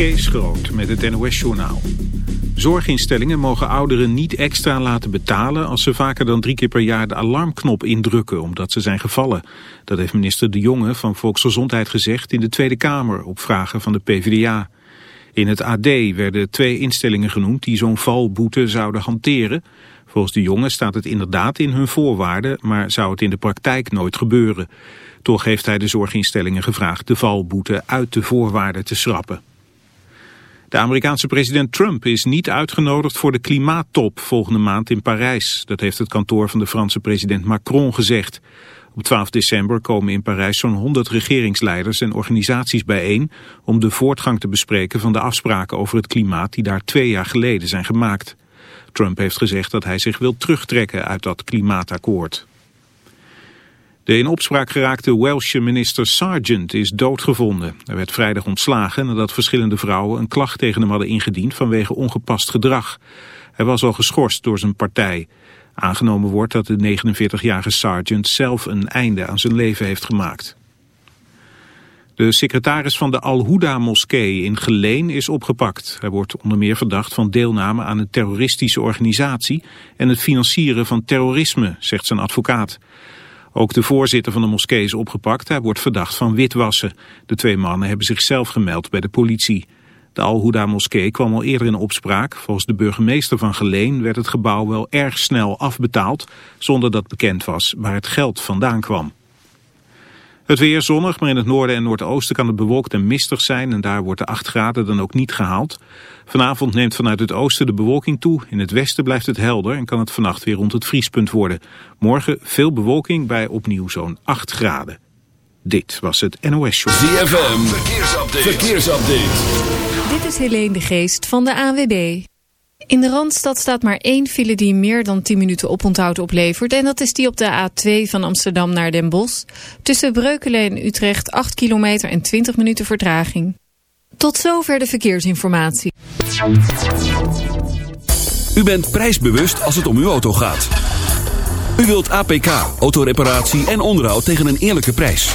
Kees Groot met het NOS-journaal. Zorginstellingen mogen ouderen niet extra laten betalen... als ze vaker dan drie keer per jaar de alarmknop indrukken... omdat ze zijn gevallen. Dat heeft minister De Jonge van Volksgezondheid gezegd... in de Tweede Kamer op vragen van de PvdA. In het AD werden twee instellingen genoemd... die zo'n valboete zouden hanteren. Volgens De Jonge staat het inderdaad in hun voorwaarden... maar zou het in de praktijk nooit gebeuren. Toch heeft hij de zorginstellingen gevraagd de valboete uit de voorwaarden te schrappen. De Amerikaanse president Trump is niet uitgenodigd voor de klimaattop volgende maand in Parijs. Dat heeft het kantoor van de Franse president Macron gezegd. Op 12 december komen in Parijs zo'n 100 regeringsleiders en organisaties bijeen om de voortgang te bespreken van de afspraken over het klimaat die daar twee jaar geleden zijn gemaakt. Trump heeft gezegd dat hij zich wil terugtrekken uit dat klimaatakkoord. De in opspraak geraakte Welsche minister Sargent is doodgevonden. Hij werd vrijdag ontslagen nadat verschillende vrouwen een klacht tegen hem hadden ingediend vanwege ongepast gedrag. Hij was al geschorst door zijn partij. Aangenomen wordt dat de 49-jarige Sargent zelf een einde aan zijn leven heeft gemaakt. De secretaris van de Al-Huda-moskee in Geleen is opgepakt. Hij wordt onder meer verdacht van deelname aan een terroristische organisatie en het financieren van terrorisme, zegt zijn advocaat. Ook de voorzitter van de moskee is opgepakt. Hij wordt verdacht van witwassen. De twee mannen hebben zichzelf gemeld bij de politie. De Al-Huda moskee kwam al eerder in opspraak. Volgens de burgemeester van Geleen werd het gebouw wel erg snel afbetaald... zonder dat bekend was waar het geld vandaan kwam. Het weer zonnig, maar in het noorden en noordoosten kan het bewolkt en mistig zijn... en daar wordt de 8 graden dan ook niet gehaald. Vanavond neemt vanuit het oosten de bewolking toe. In het westen blijft het helder en kan het vannacht weer rond het vriespunt worden. Morgen veel bewolking bij opnieuw zo'n 8 graden. Dit was het NOS Show. ZFM, verkeersupdate. verkeersupdate. Dit is Helene de Geest van de ANWB. In de Randstad staat maar één file die meer dan 10 minuten oponthoud oplevert. En dat is die op de A2 van Amsterdam naar Den Bosch. Tussen Breukelen en Utrecht 8 kilometer en 20 minuten vertraging. Tot zover de verkeersinformatie. U bent prijsbewust als het om uw auto gaat. U wilt APK, autoreparatie en onderhoud tegen een eerlijke prijs.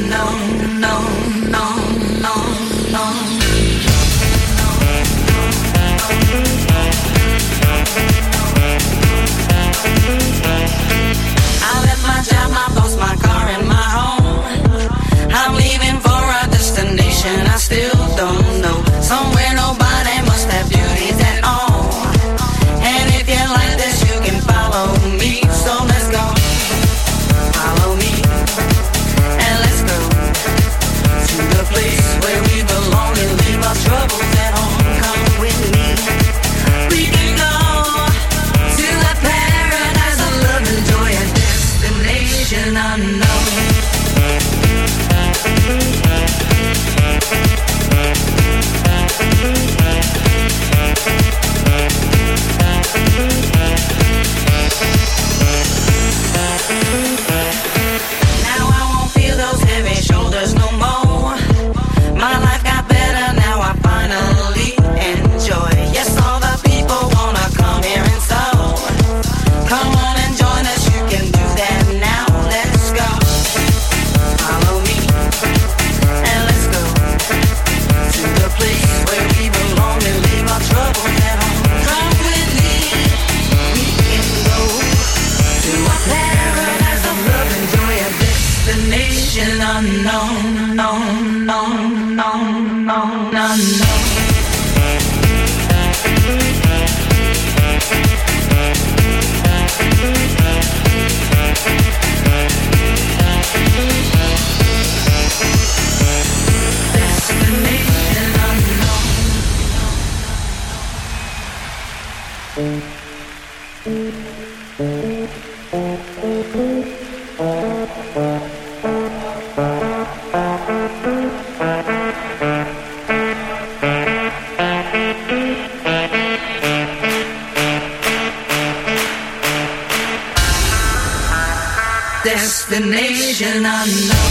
Ocean unknown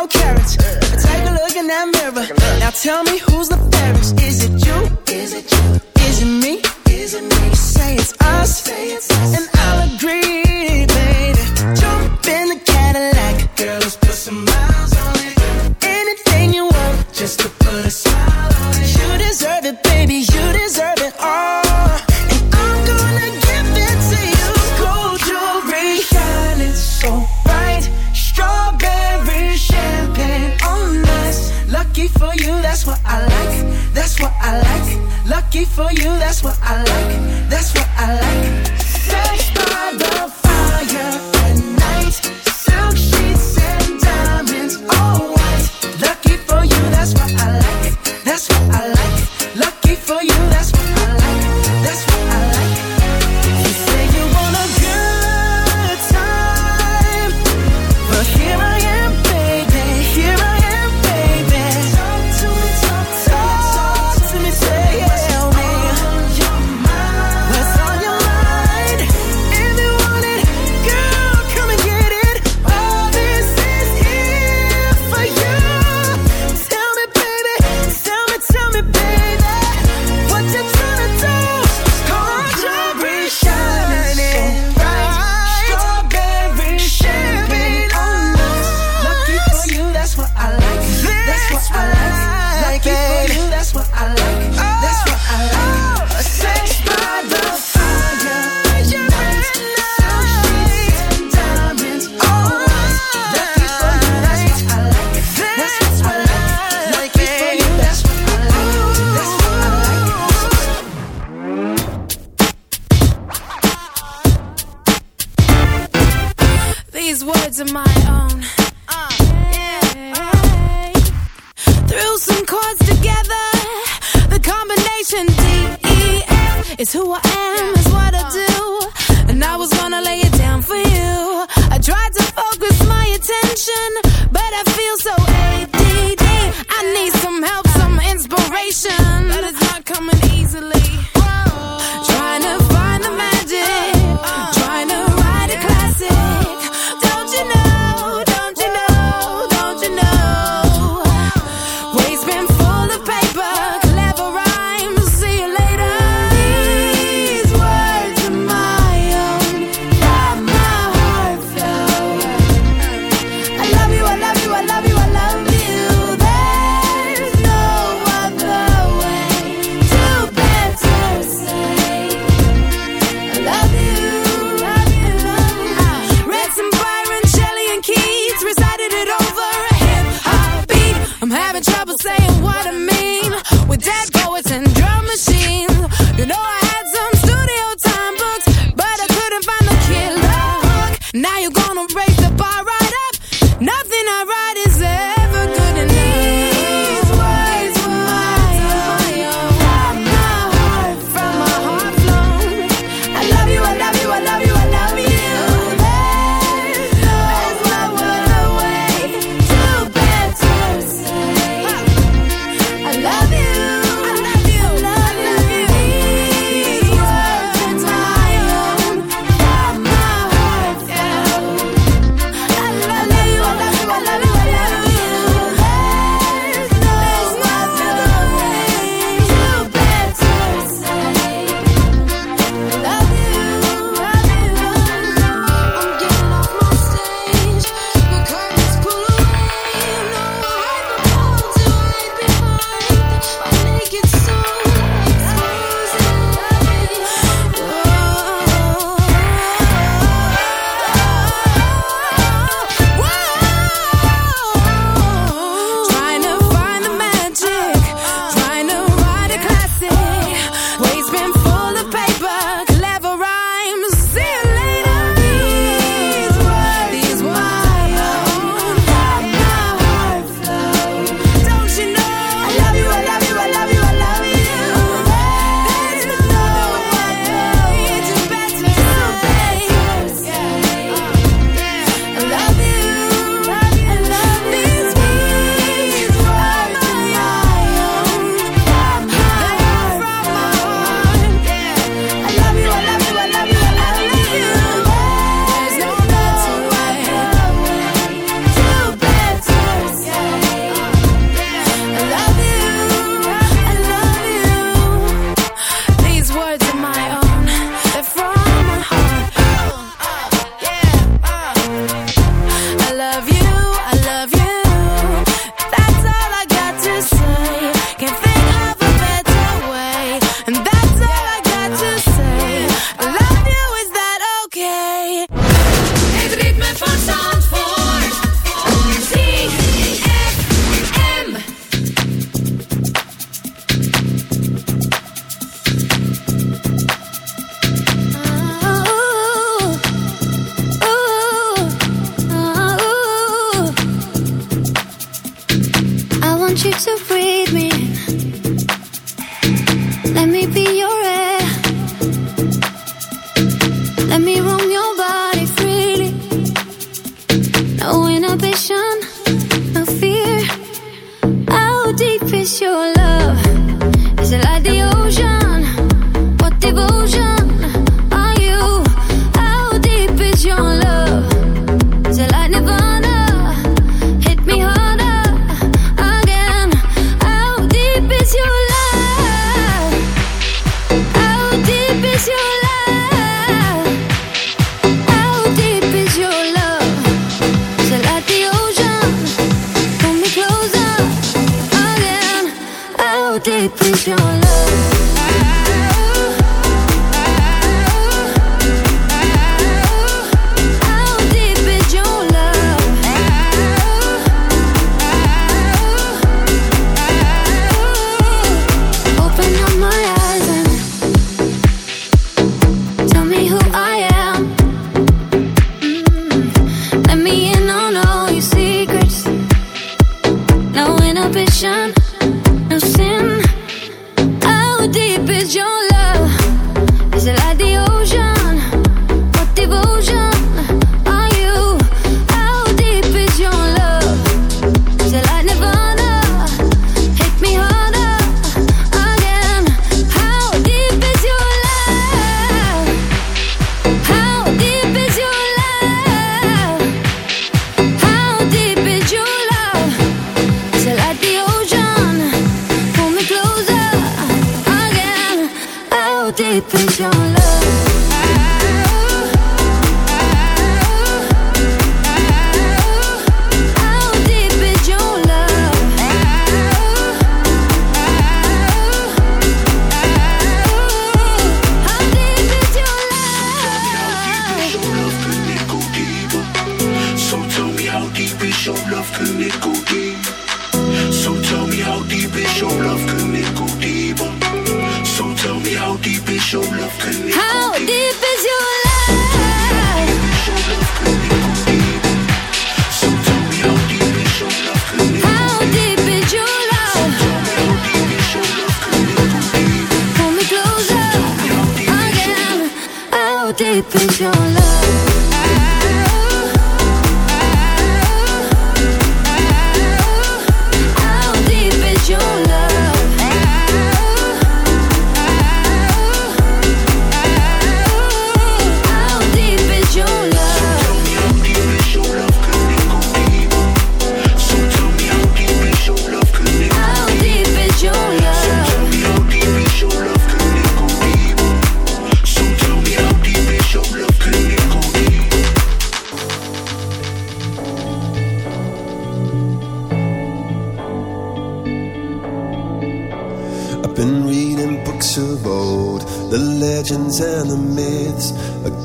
don't care.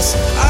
i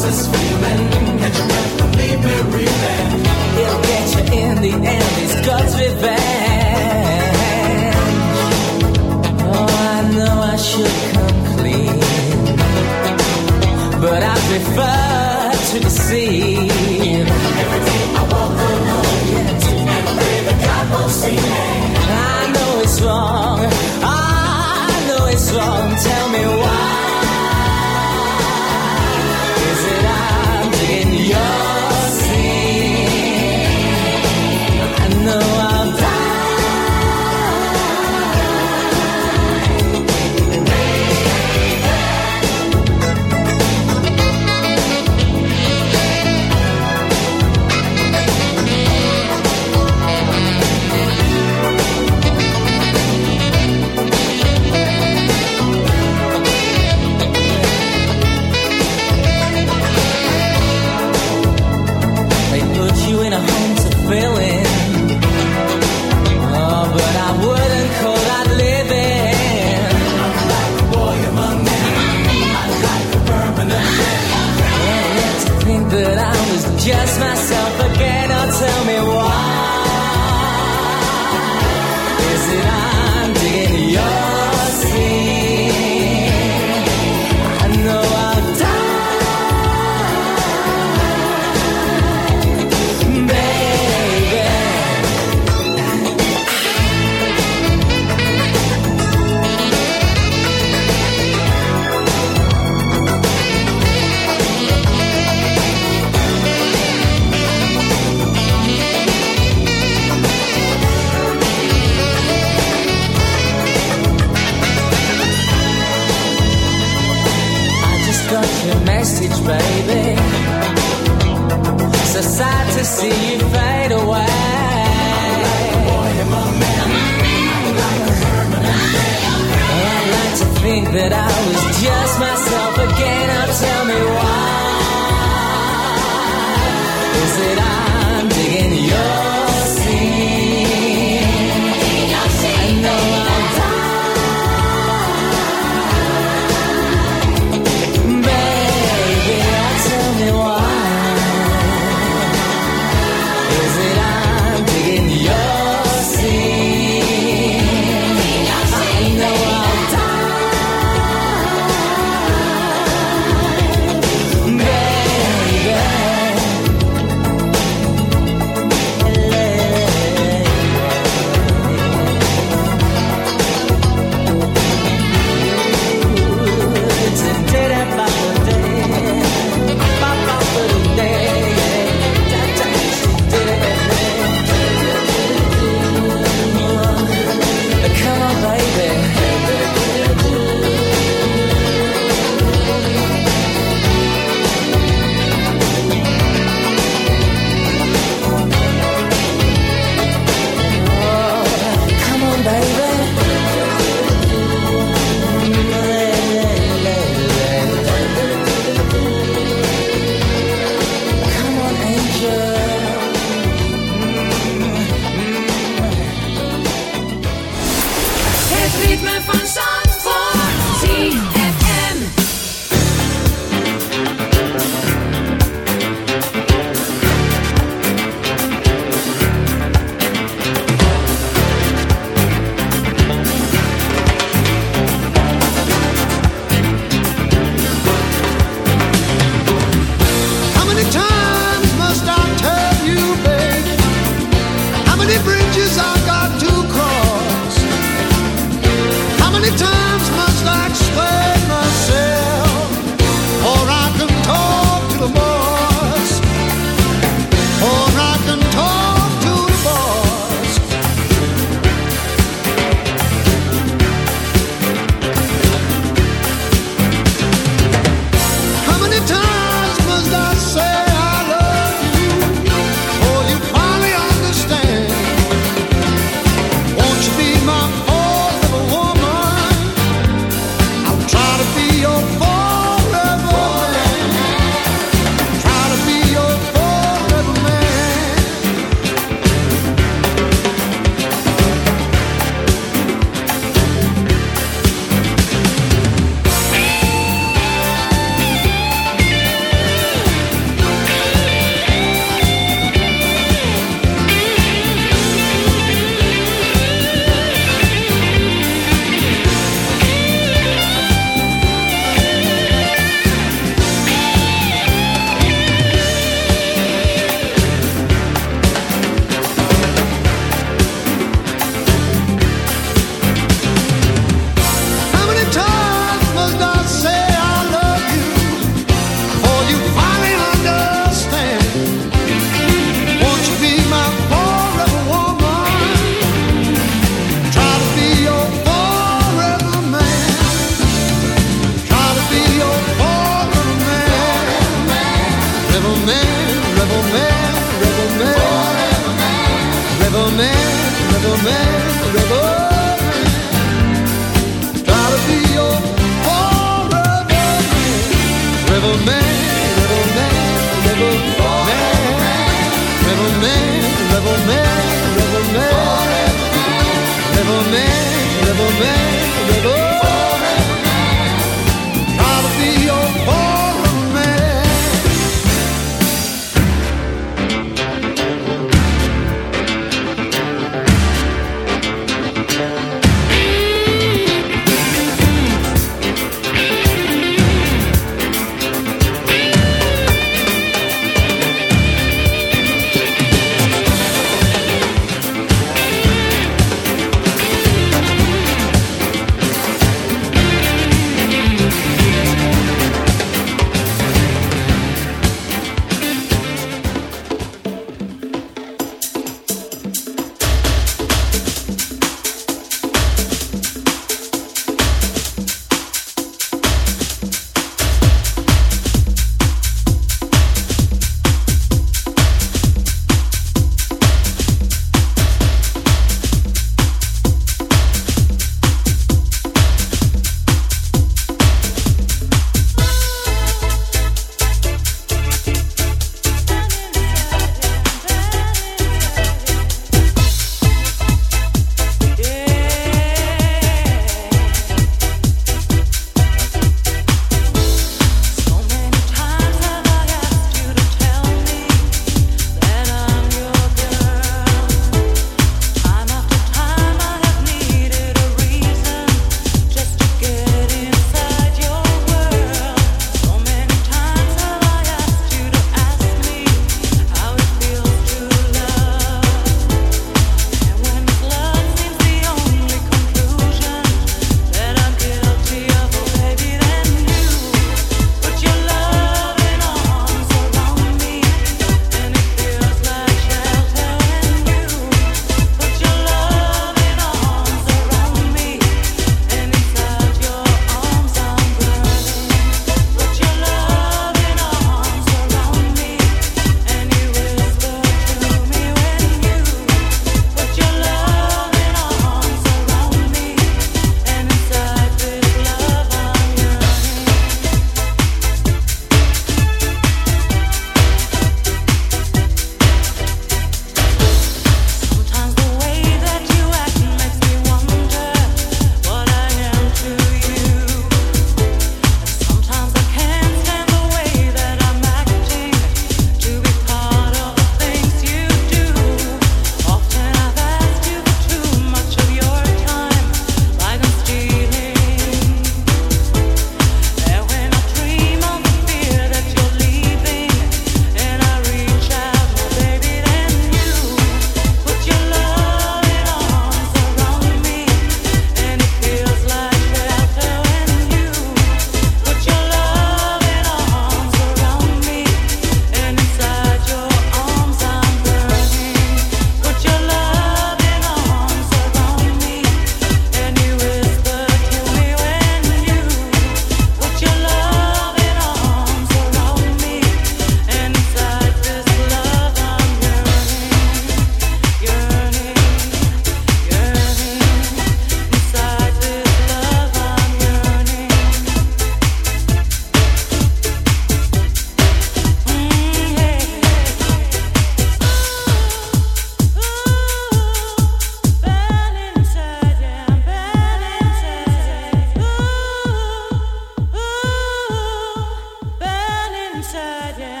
inside. Yeah.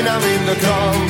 Onder zijn naam in de krant.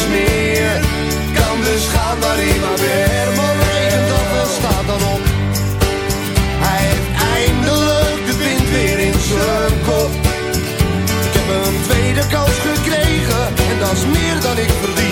meer. Kan dus gaan maar hij maar weer. Maar regent of wel staat dan op. Hij heeft eindelijk de wind weer in zijn kop. Ik heb een tweede kans gekregen en dat is meer dan ik verdien